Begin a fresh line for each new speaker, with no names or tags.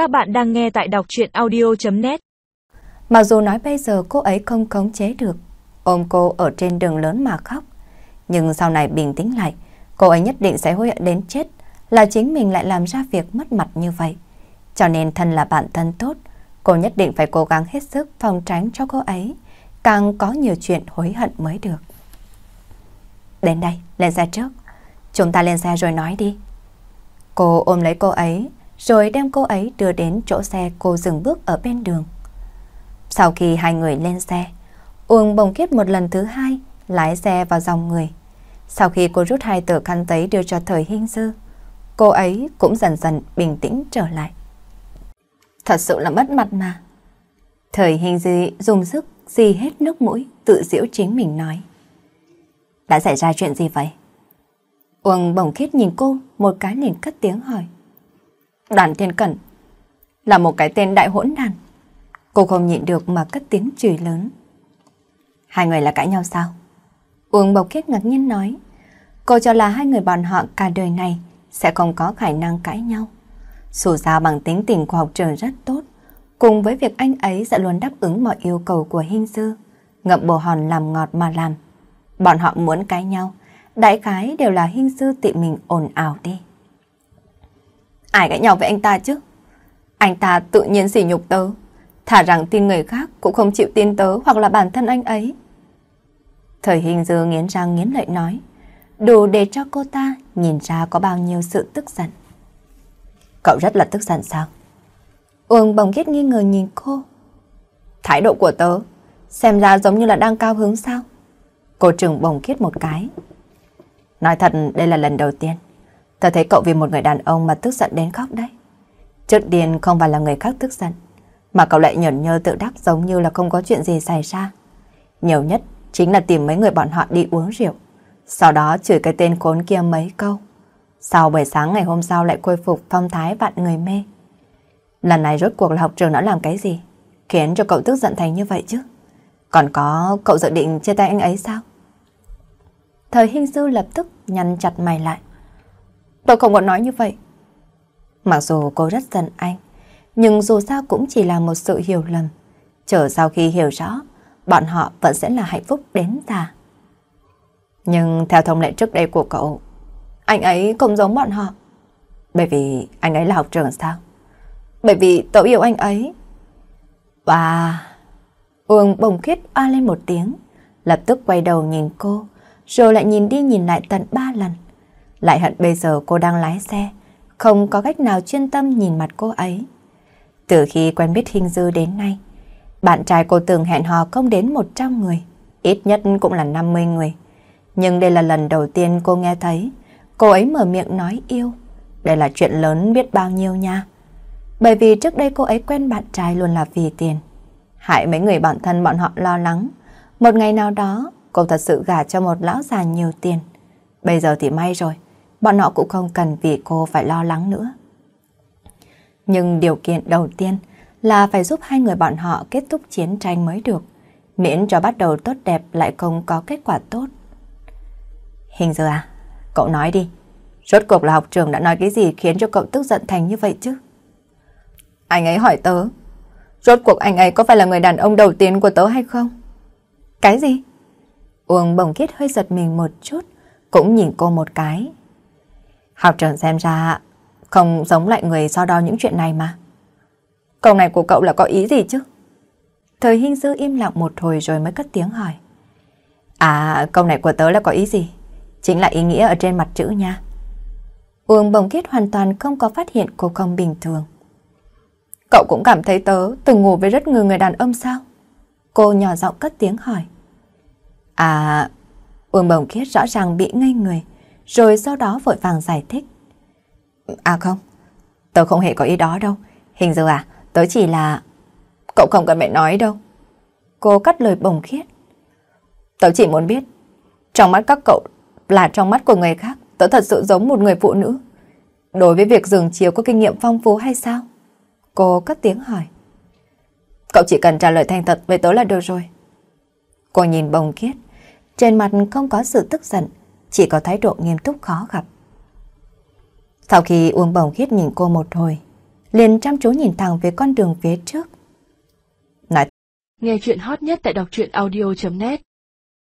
Các bạn đang nghe tại đọc chuyện audio.net
Mặc dù nói bây giờ cô ấy không khống chế được, ôm cô ở trên đường lớn mà khóc. Nhưng sau này bình tĩnh lại, cô ấy nhất định sẽ hối hận đến chết là chính mình lại làm ra việc mất mặt như vậy. Cho nên thân là bạn thân tốt, cô nhất định phải cố gắng hết sức phòng tránh cho cô ấy, càng có nhiều chuyện hối hận mới được. Đến đây, lên xe trước. Chúng ta lên xe rồi nói đi. Cô ôm lấy cô ấy, rồi đem cô ấy đưa đến chỗ xe cô dừng bước ở bên đường. Sau khi hai người lên xe, Uông bồng kết một lần thứ hai, lái xe vào dòng người. Sau khi cô rút hai tờ khăn giấy đưa cho thời hình dư, cô ấy cũng dần dần bình tĩnh trở lại. Thật sự là mất mặt mà. Thời hình dư dùng sức di hết nước mũi, tự giễu chính mình nói. Đã xảy ra chuyện gì vậy? Uông bồng kết nhìn cô một cái liền cất tiếng hỏi. Đoàn thiên cẩn là một cái tên đại hỗn đàn. Cô không nhịn được mà cất tiếng chửi lớn. Hai người là cãi nhau sao? Uông bộc kết ngạc nhiên nói. Cô cho là hai người bọn họ cả đời này sẽ không có khả năng cãi nhau. Dù sao bằng tính tình của học trường rất tốt, cùng với việc anh ấy sẽ luôn đáp ứng mọi yêu cầu của hinh sư, ngậm bồ hòn làm ngọt mà làm. Bọn họ muốn cãi nhau, đại khái đều là hinh sư tự mình ồn ào đi. Ai cãi nhau với anh ta chứ? Anh ta tự nhiên sỉ nhục tớ, thả rằng tin người khác cũng không chịu tin tớ hoặc là bản thân anh ấy. Thời hình dư nghiến răng nghiến lợi nói, đủ để cho cô ta nhìn ra có bao nhiêu sự tức giận. Cậu rất là tức giận sao? Uông bồng kết nghi ngờ nhìn cô. Thái độ của tớ, xem ra giống như là đang cao hứng sao? Cô trừng bồng kết một cái. Nói thật đây là lần đầu tiên tôi thấy cậu vì một người đàn ông mà tức giận đến khóc đấy. Trước điên không phải là người khác tức giận, mà cậu lại nhẫn nhơ tự đắc giống như là không có chuyện gì xảy ra. Nhiều nhất chính là tìm mấy người bọn họ đi uống rượu, sau đó chửi cái tên khốn kia mấy câu. Sau buổi sáng ngày hôm sau lại khôi phục phong thái vạn người mê. Lần này rốt cuộc là học trường đã làm cái gì, khiến cho cậu tức giận thành như vậy chứ? Còn có cậu dự định chia tay anh ấy sao? Thời hình sư lập tức nhăn chặt mày lại. Tôi không có nói như vậy. Mặc dù cô rất giận anh, nhưng dù sao cũng chỉ là một sự hiểu lầm. Chờ sau khi hiểu rõ, bọn họ vẫn sẽ là hạnh phúc đến già. Nhưng theo thông lệ trước đây của cậu, anh ấy không giống bọn họ. Bởi vì anh ấy là học trường sao? Bởi vì tớ yêu anh ấy. Và... Uông bồng khiết oa lên một tiếng, lập tức quay đầu nhìn cô, rồi lại nhìn đi nhìn lại tận ba lần. Lại hận bây giờ cô đang lái xe, không có cách nào chuyên tâm nhìn mặt cô ấy. Từ khi quen biết Hình Dư đến nay, bạn trai cô từng hẹn hò không đến 100 người, ít nhất cũng là 50 người. Nhưng đây là lần đầu tiên cô nghe thấy cô ấy mở miệng nói yêu. Đây là chuyện lớn biết bao nhiêu nha. Bởi vì trước đây cô ấy quen bạn trai luôn là vì tiền. Hại mấy người bạn thân bọn họ lo lắng. Một ngày nào đó, cô thật sự gả cho một lão già nhiều tiền. Bây giờ thì may rồi, bọn họ cũng không cần vì cô phải lo lắng nữa. Nhưng điều kiện đầu tiên là phải giúp hai người bọn họ kết thúc chiến tranh mới được, miễn cho bắt đầu tốt đẹp lại không có kết quả tốt. Hình giờ à, cậu nói đi, rốt cuộc là học trường đã nói cái gì khiến cho cậu tức giận thành như vậy chứ? Anh ấy hỏi tớ, rốt cuộc anh ấy có phải là người đàn ông đầu tiên của tớ hay không? Cái gì? Uông bồng kết hơi giật mình một chút, cũng nhìn cô một cái. Học trưởng xem ra không giống lại người so đo những chuyện này mà. Câu này của cậu là có ý gì chứ? Thời hình dư im lặng một hồi rồi mới cất tiếng hỏi. À, câu này của tớ là có ý gì? Chính là ý nghĩa ở trên mặt chữ nha. Uông bồng kết hoàn toàn không có phát hiện cô không bình thường. Cậu cũng cảm thấy tớ từng ngủ với rất nhiều người đàn ông sao? Cô nhỏ giọng cất tiếng hỏi. À, Uông bồng kết rõ ràng bị ngây người rồi sau đó vội vàng giải thích. À không, tớ không hề có ý đó đâu. Hình dư à, tớ chỉ là... Cậu không cần mẹ nói đâu. Cô cắt lời bồng khiết. Tớ chỉ muốn biết, trong mắt các cậu là trong mắt của người khác, tớ thật sự giống một người phụ nữ. Đối với việc dường chiếu có kinh nghiệm phong phú hay sao? Cô cất tiếng hỏi. Cậu chỉ cần trả lời thành thật với tớ là được rồi. Cô nhìn bồng khiết, trên mặt không có sự tức giận, chỉ có thái độ nghiêm túc khó gặp. Sau khi uống bồng khiết nhìn cô một hồi, liền chăm chú nhìn thẳng về con đường phía trước.
Nghe chuyện hot nhất tại đọc truyện audio.net